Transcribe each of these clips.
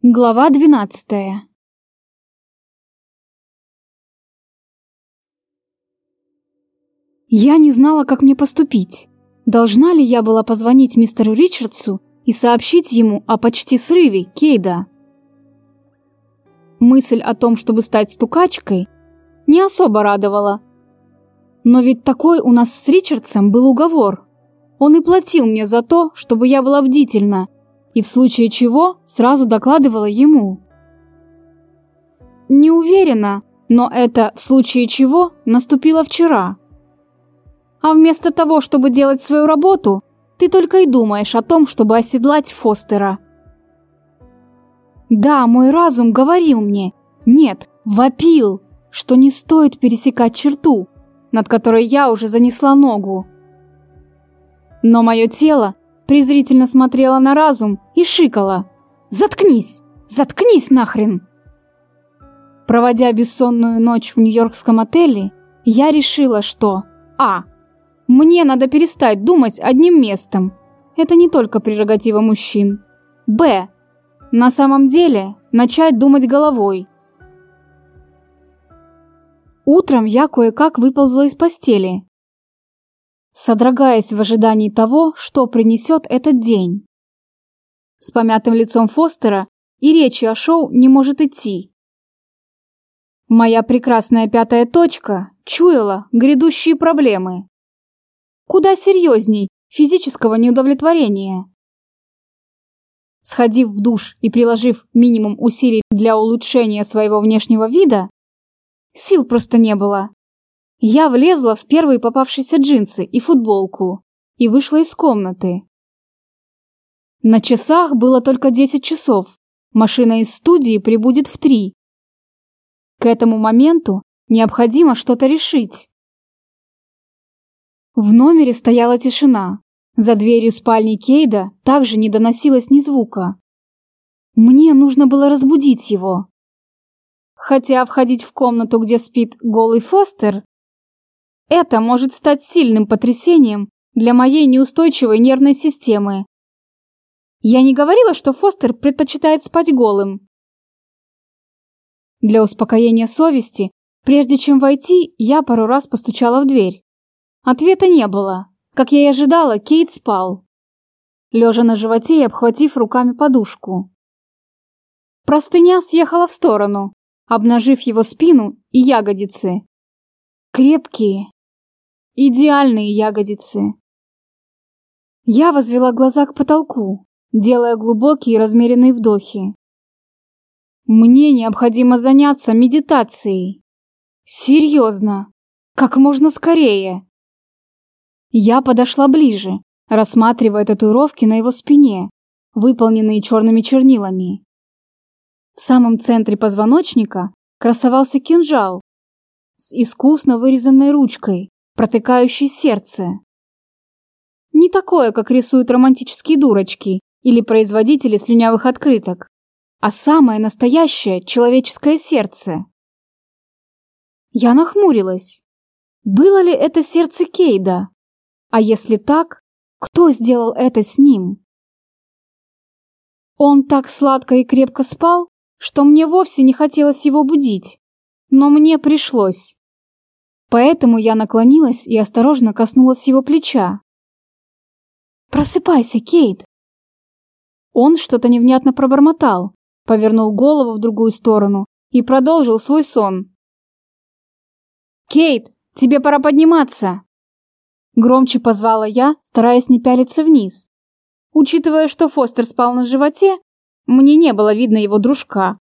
Глава двенадцатая Я не знала, как мне поступить. Должна ли я была позвонить мистеру Ричардсу и сообщить ему о почти срыве Кейда? Мысль о том, чтобы стать стукачкой, не особо радовала. Но ведь такой у нас с Ричардсом был уговор. Он и платил мне за то, чтобы я была бдительна и в случае чего сразу докладывала ему. Не уверена, но это в случае чего наступило вчера. А вместо того, чтобы делать свою работу, ты только и думаешь о том, чтобы оседлать Фостера. Да, мой разум говорил мне, нет, вопил, что не стоит пересекать черту, над которой я уже занесла ногу. Но мое тело презрительно смотрела на разум и шикала. «Заткнись! Заткнись нахрен!» Проводя бессонную ночь в нью-йоркском отеле, я решила, что А. Мне надо перестать думать одним местом. Это не только прерогатива мужчин. Б. На самом деле, начать думать головой. Утром я кое-как выползла из постели, содрогаясь в ожидании того, что принесет этот день. С помятым лицом Фостера и речи о шоу не может идти. Моя прекрасная пятая точка чуяла грядущие проблемы. Куда серьезней физического неудовлетворения. Сходив в душ и приложив минимум усилий для улучшения своего внешнего вида, сил просто не было. Я влезла в первые попавшиеся джинсы и футболку и вышла из комнаты. На часах было только 10 часов. Машина из студии прибудет в 3. К этому моменту необходимо что-то решить. В номере стояла тишина. За дверью спальни Кейда также не доносилось ни звука. Мне нужно было разбудить его. Хотя входить в комнату, где спит голый Фостер, это может стать сильным потрясением для моей неустойчивой нервной системы. Я не говорила, что Фостер предпочитает спать голым. Для успокоения совести, прежде чем войти, я пару раз постучала в дверь. Ответа не было. Как я и ожидала, Кейт спал, лежа на животе и обхватив руками подушку. Простыня съехала в сторону, обнажив его спину и ягодицы. Крепкие, Идеальные ягодицы. Я возвела глаза к потолку, делая глубокие и размеренные вдохи. Мне необходимо заняться медитацией. Серьезно, как можно скорее. Я подошла ближе, рассматривая татуировки на его спине, выполненные черными чернилами. В самом центре позвоночника красовался кинжал с искусно вырезанной ручкой, протыкающий сердце. Не такое, как рисуют романтические дурочки или производители слюнявых открыток, а самое настоящее человеческое сердце. Я нахмурилась. Было ли это сердце Кейда? А если так, кто сделал это с ним? Он так сладко и крепко спал, что мне вовсе не хотелось его будить, но мне пришлось. Поэтому я наклонилась и осторожно коснулась его плеча. «Просыпайся, Кейт!» Он что-то невнятно пробормотал, повернул голову в другую сторону и продолжил свой сон. «Кейт, тебе пора подниматься!» Громче позвала я, стараясь не пялиться вниз. Учитывая, что Фостер спал на животе, мне не было видно его дружка,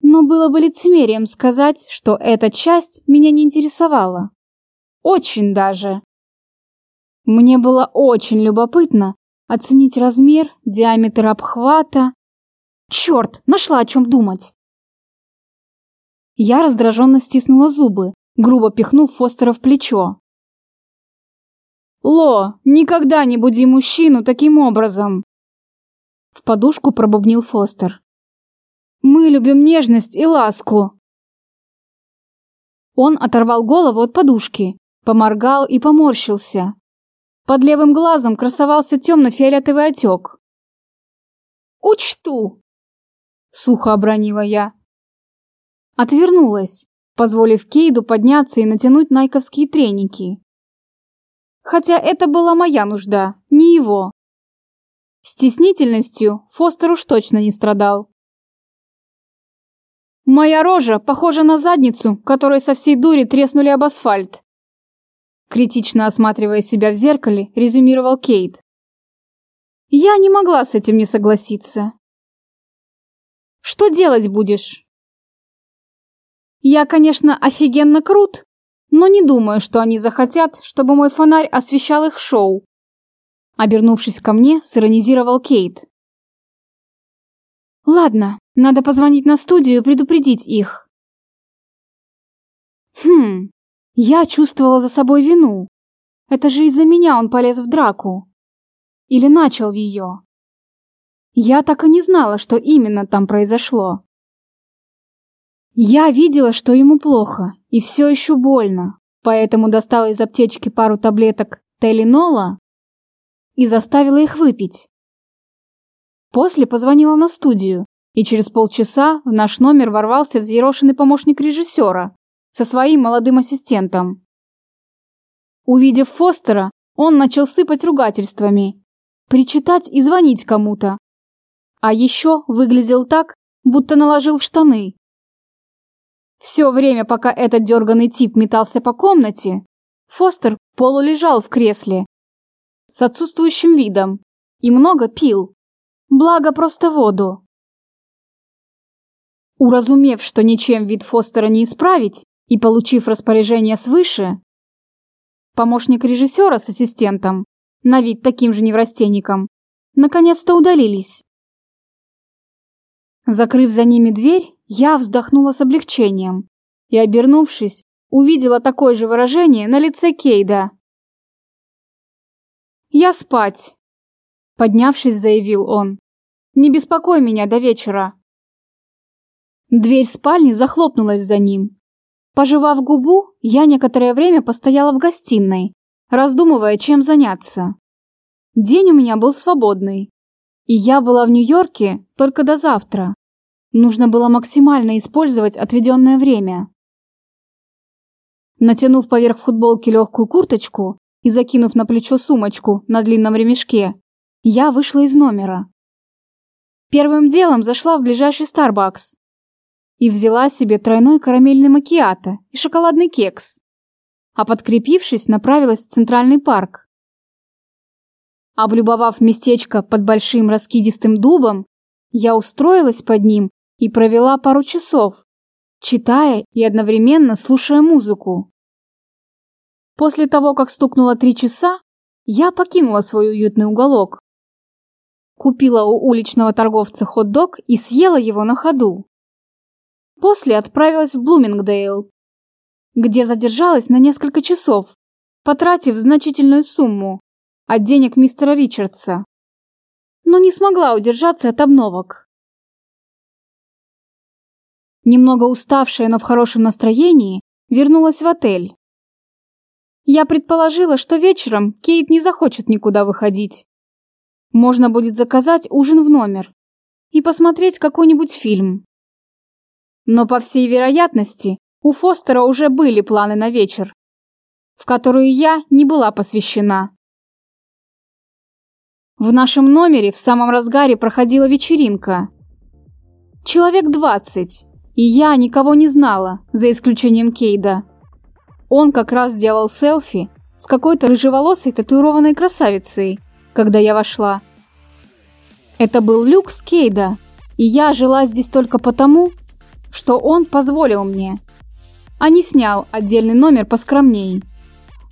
но было бы лицемерием сказать, что эта часть меня не интересовала. Очень даже. Мне было очень любопытно оценить размер, диаметр обхвата. Черт, нашла о чем думать. Я раздраженно стиснула зубы, грубо пихнув Фостера в плечо. «Ло, никогда не буди мужчину таким образом!» В подушку пробубнил Фостер. Мы любим нежность и ласку. Он оторвал голову от подушки, поморгал и поморщился. Под левым глазом красовался темно-фиолетовый отек. «Учту!» Сухо обронила я. Отвернулась, позволив Кейду подняться и натянуть найковские треники. Хотя это была моя нужда, не его. Стеснительностью Фостер уж точно не страдал. Моя рожа похожа на задницу, которой со всей дури треснули об асфальт. Критично осматривая себя в зеркале, резюмировал Кейт. Я не могла с этим не согласиться. Что делать будешь? Я, конечно, офигенно крут, но не думаю, что они захотят, чтобы мой фонарь освещал их шоу. Обернувшись ко мне, сиронизировал Кейт. Ладно, надо позвонить на студию и предупредить их. Хм, я чувствовала за собой вину. Это же из-за меня он полез в драку. Или начал ее. Я так и не знала, что именно там произошло. Я видела, что ему плохо, и все еще больно, поэтому достала из аптечки пару таблеток Теленола и заставила их выпить. После позвонила на студию, и через полчаса в наш номер ворвался взъерошенный помощник режиссера со своим молодым ассистентом. Увидев Фостера, он начал сыпать ругательствами, причитать и звонить кому-то. А еще выглядел так, будто наложил в штаны. Все время, пока этот дерганый тип метался по комнате, Фостер полулежал в кресле с отсутствующим видом и много пил. Благо просто воду. Уразумев, что ничем вид Фостера не исправить, и получив распоряжение свыше, помощник режиссера с ассистентом, на вид таким же неврастенником, наконец-то удалились. Закрыв за ними дверь, я вздохнула с облегчением и, обернувшись, увидела такое же выражение на лице Кейда. «Я спать», Поднявшись, заявил он. «Не беспокой меня до вечера». Дверь спальни захлопнулась за ним. Пожевав губу, я некоторое время постояла в гостиной, раздумывая, чем заняться. День у меня был свободный, и я была в Нью-Йорке только до завтра. Нужно было максимально использовать отведенное время. Натянув поверх футболки легкую курточку и закинув на плечо сумочку на длинном ремешке, я вышла из номера. Первым делом зашла в ближайший Starbucks и взяла себе тройной карамельный макиато и шоколадный кекс, а подкрепившись, направилась в Центральный парк. Облюбовав местечко под большим раскидистым дубом, я устроилась под ним и провела пару часов, читая и одновременно слушая музыку. После того, как стукнуло три часа, я покинула свой уютный уголок Купила у уличного торговца хот-дог и съела его на ходу. После отправилась в Блумингдейл, где задержалась на несколько часов, потратив значительную сумму от денег мистера Ричардса. Но не смогла удержаться от обновок. Немного уставшая, но в хорошем настроении, вернулась в отель. Я предположила, что вечером Кейт не захочет никуда выходить. Можно будет заказать ужин в номер и посмотреть какой-нибудь фильм. Но, по всей вероятности, у Фостера уже были планы на вечер, в которые я не была посвящена. В нашем номере в самом разгаре проходила вечеринка. Человек двадцать, и я никого не знала, за исключением Кейда. Он как раз делал селфи с какой-то рыжеволосой татуированной красавицей, когда я вошла. Это был люк Скейда, и я жила здесь только потому, что он позволил мне, а не снял отдельный номер поскромней.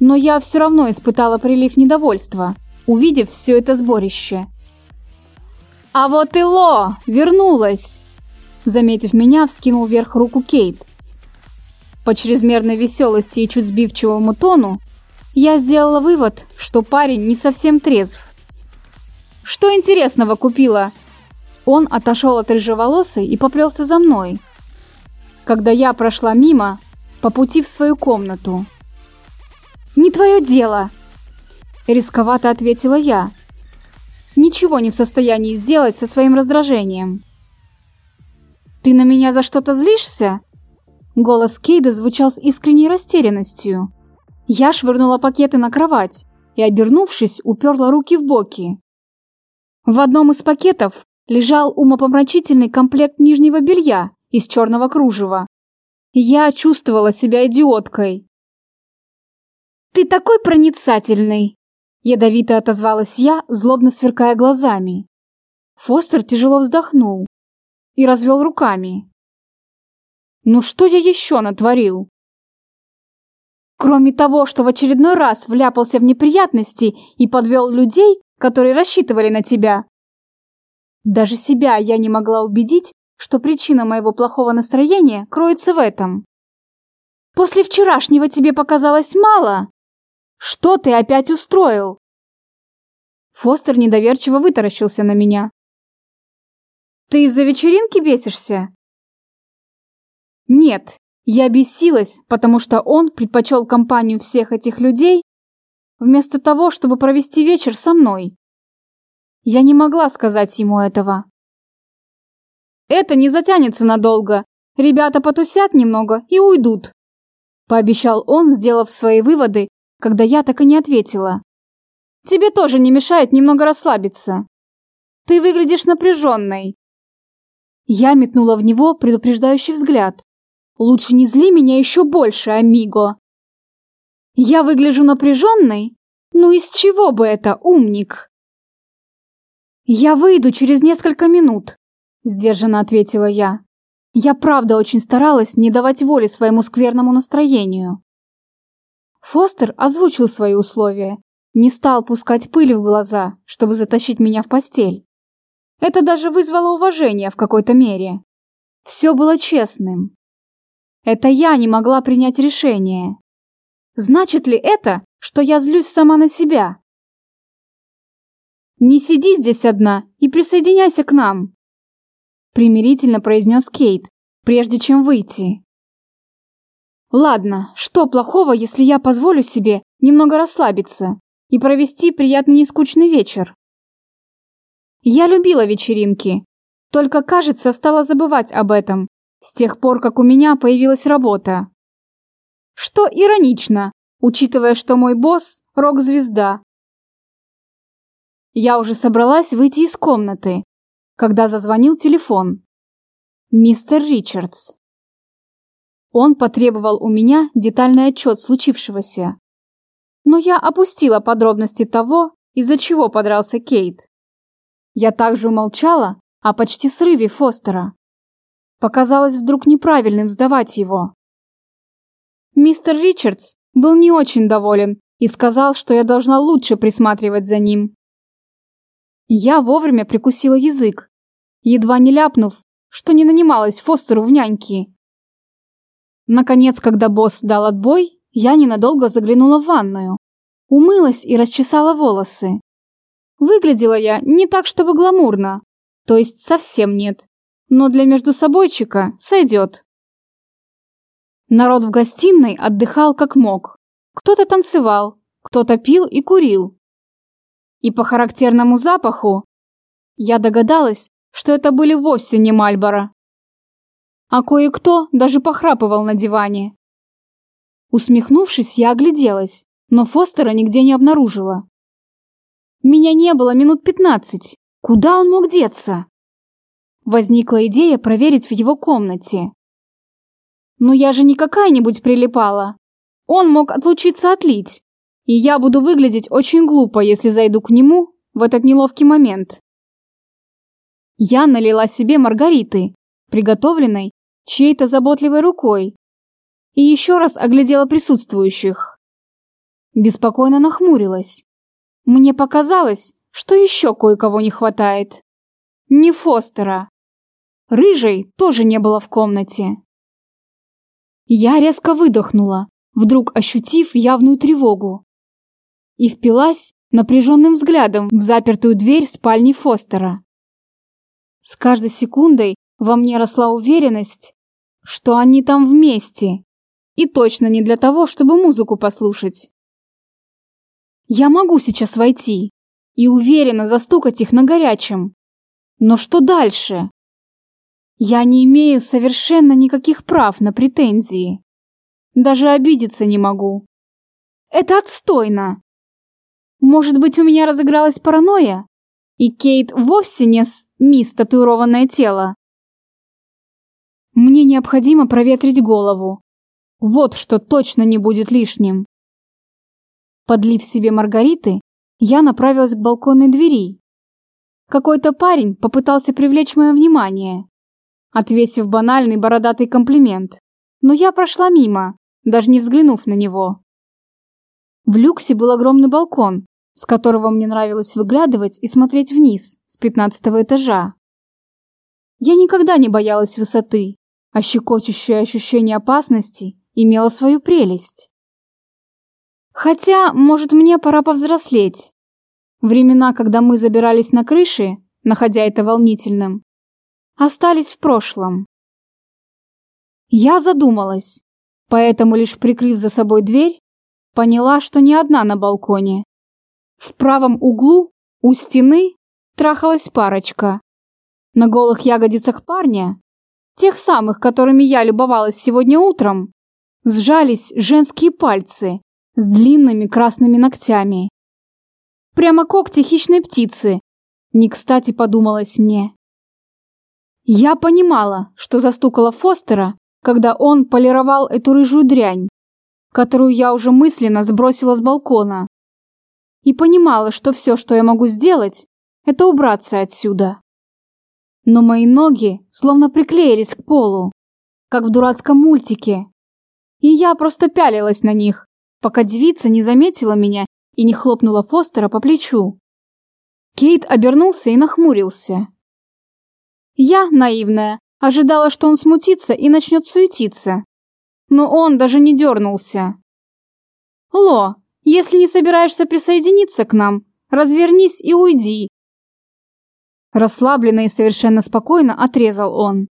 Но я все равно испытала прилив недовольства, увидев все это сборище. «А вот и Ло! Вернулась!» Заметив меня, вскинул вверх руку Кейт. По чрезмерной веселости и чуть сбивчивому тону, я сделала вывод, что парень не совсем трезв. Что интересного купила?» Он отошел от рыжеволосой и поплелся за мной. Когда я прошла мимо, по пути в свою комнату. «Не твое дело!» Рисковато ответила я. Ничего не в состоянии сделать со своим раздражением. «Ты на меня за что-то злишься?» Голос Кейда звучал с искренней растерянностью. Я швырнула пакеты на кровать и, обернувшись, уперла руки в боки. В одном из пакетов лежал умопомрачительный комплект нижнего белья из черного кружева. Я чувствовала себя идиоткой. «Ты такой проницательный!» Ядовито отозвалась я, злобно сверкая глазами. Фостер тяжело вздохнул и развел руками. «Ну что я еще натворил?» Кроме того, что в очередной раз вляпался в неприятности и подвел людей, которые рассчитывали на тебя. Даже себя я не могла убедить, что причина моего плохого настроения кроется в этом. После вчерашнего тебе показалось мало? Что ты опять устроил? Фостер недоверчиво вытаращился на меня. Ты из-за вечеринки бесишься? Нет, я бесилась, потому что он предпочел компанию всех этих людей вместо того, чтобы провести вечер со мной. Я не могла сказать ему этого. Это не затянется надолго. Ребята потусят немного и уйдут, пообещал он, сделав свои выводы, когда я так и не ответила. Тебе тоже не мешает немного расслабиться. Ты выглядишь напряженной. Я метнула в него предупреждающий взгляд. Лучше не зли меня еще больше, амиго. Я выгляжу напряженной? Ну из чего бы это, умник? Я выйду через несколько минут, сдержанно ответила я. Я правда очень старалась не давать воли своему скверному настроению. Фостер озвучил свои условия, не стал пускать пыль в глаза, чтобы затащить меня в постель. Это даже вызвало уважение в какой-то мере. Все было честным. Это я не могла принять решение. Значит ли это, что я злюсь сама на себя? Не сиди здесь одна и присоединяйся к нам, примирительно произнес Кейт, прежде чем выйти. Ладно, что плохого, если я позволю себе немного расслабиться и провести приятный нескучный вечер? Я любила вечеринки, только, кажется, стала забывать об этом с тех пор, как у меня появилась работа. Что иронично, учитывая, что мой босс – рок-звезда. Я уже собралась выйти из комнаты, когда зазвонил телефон. Мистер Ричардс. Он потребовал у меня детальный отчет случившегося. Но я опустила подробности того, из-за чего подрался Кейт. Я также умолчала о почти срыве Фостера. Показалось вдруг неправильным сдавать его. Мистер Ричардс был не очень доволен и сказал, что я должна лучше присматривать за ним. Я вовремя прикусила язык, едва не ляпнув, что не нанималась Фостеру в няньки. Наконец, когда босс дал отбой, я ненадолго заглянула в ванную, умылась и расчесала волосы. Выглядела я не так, чтобы гламурно, то есть совсем нет, но для междусобойчика сойдет. Народ в гостиной отдыхал как мог. Кто-то танцевал, кто-то пил и курил. И по характерному запаху я догадалась, что это были вовсе не Мальборо а кое-кто даже похрапывал на диване. Усмехнувшись, я огляделась, но Фостера нигде не обнаружила. Меня не было минут пятнадцать. Куда он мог деться? Возникла идея проверить в его комнате. Но я же не какая-нибудь прилипала. Он мог отлучиться отлить, и я буду выглядеть очень глупо, если зайду к нему в этот неловкий момент. Я налила себе маргариты, приготовленной чьей-то заботливой рукой и еще раз оглядела присутствующих. Беспокойно нахмурилась. Мне показалось, что еще кое-кого не хватает. Не Фостера. Рыжей тоже не было в комнате. Я резко выдохнула, вдруг ощутив явную тревогу. И впилась напряженным взглядом в запертую дверь спальни Фостера. С каждой секундой во мне росла уверенность, что они там вместе. И точно не для того, чтобы музыку послушать. Я могу сейчас войти и уверенно застукать их на горячем. Но что дальше? Я не имею совершенно никаких прав на претензии. Даже обидеться не могу. Это отстойно. Может быть, у меня разыгралась паранойя? И Кейт вовсе не с мисс татуированное тело. Мне необходимо проветрить голову. Вот что точно не будет лишним. Подлив себе маргариты, я направилась к балконной двери. Какой-то парень попытался привлечь мое внимание, отвесив банальный бородатый комплимент, но я прошла мимо, даже не взглянув на него. В люксе был огромный балкон, с которого мне нравилось выглядывать и смотреть вниз с пятнадцатого этажа. Я никогда не боялась высоты, а щекочущее ощущение опасности имело свою прелесть. Хотя, может, мне пора повзрослеть. Времена, когда мы забирались на крыши, находя это волнительным, остались в прошлом. Я задумалась, поэтому, лишь прикрыв за собой дверь, поняла, что не одна на балконе. В правом углу, у стены, трахалась парочка. На голых ягодицах парня тех самых, которыми я любовалась сегодня утром, сжались женские пальцы с длинными красными ногтями. Прямо когти хищной птицы. Не кстати подумалось мне. Я понимала, что застукала Фостера, когда он полировал эту рыжую дрянь, которую я уже мысленно сбросила с балкона. И понимала, что все, что я могу сделать, это убраться отсюда но мои ноги словно приклеились к полу, как в дурацком мультике. И я просто пялилась на них, пока девица не заметила меня и не хлопнула Фостера по плечу. Кейт обернулся и нахмурился. Я, наивная, ожидала, что он смутится и начнет суетиться. Но он даже не дернулся. «Ло, если не собираешься присоединиться к нам, развернись и уйди, Расслабленно и совершенно спокойно отрезал он.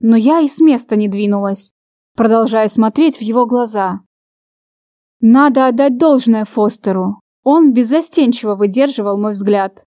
Но я и с места не двинулась, продолжая смотреть в его глаза. Надо отдать должное Фостеру. Он беззастенчиво выдерживал мой взгляд.